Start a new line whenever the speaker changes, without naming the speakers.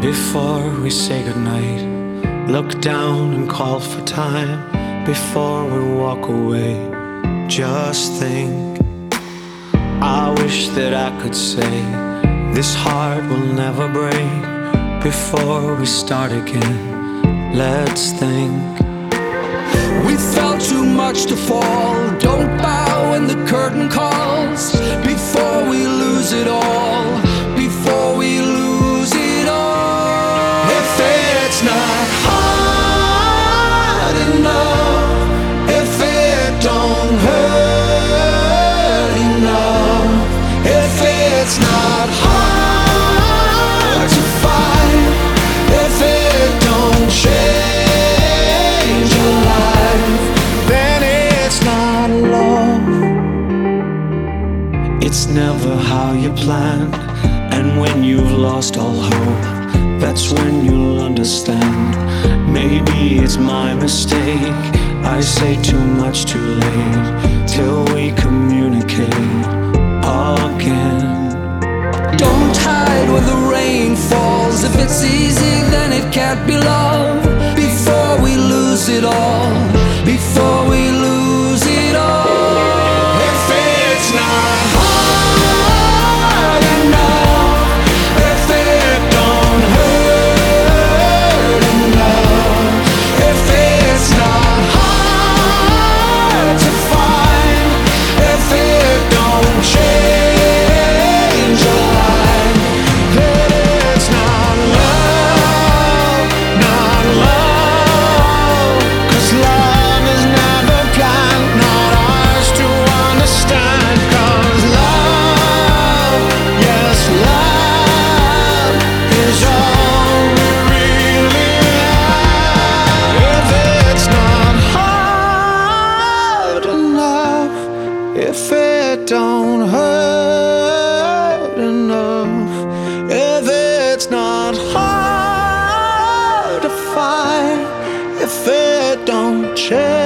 before we say goodnight. Look down and call for time before we walk away. Just think, I wish that I could say this heart will never break before we start again. Let's think.
We felt too much to fall. It's
never how you planned, and when you've lost all hope, that's when you'll understand. Maybe it's my mistake. I say too much too late till we communicate again.
Don't hide when the rain falls. If it's easy, then it can't be love. Before we lose it all, before hard